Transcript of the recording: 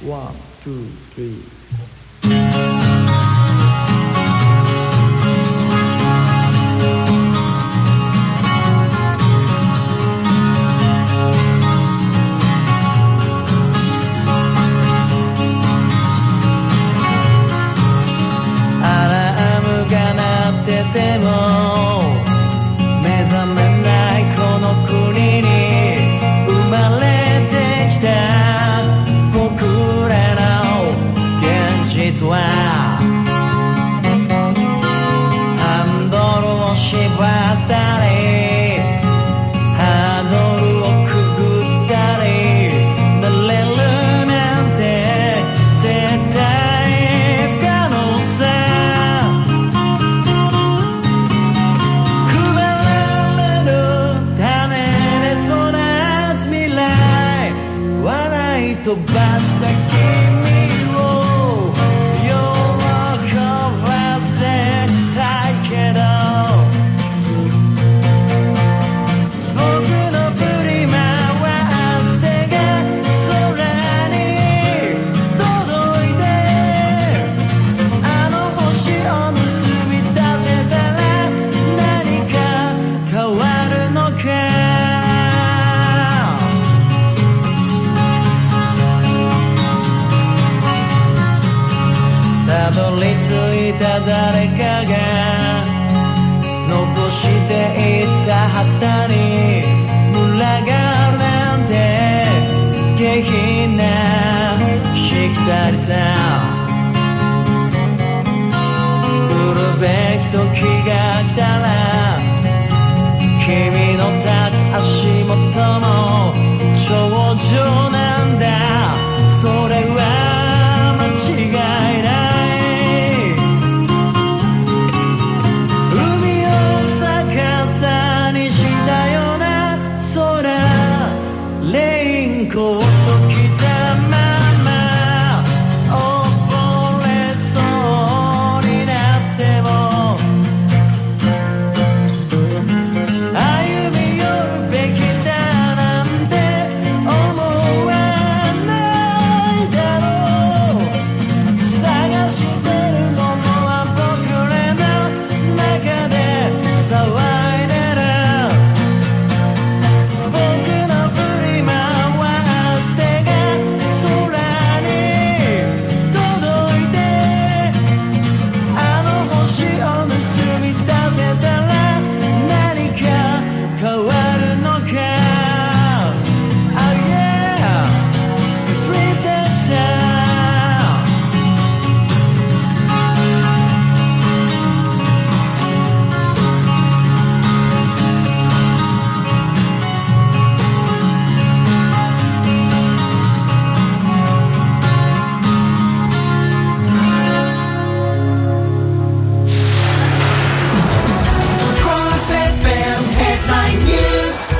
One, two, three. ったりハードルをくぐったりなれるなんて絶対不可能さ配られる種で育つ未来笑い飛ばした君たどり着いた誰かが残していった旗に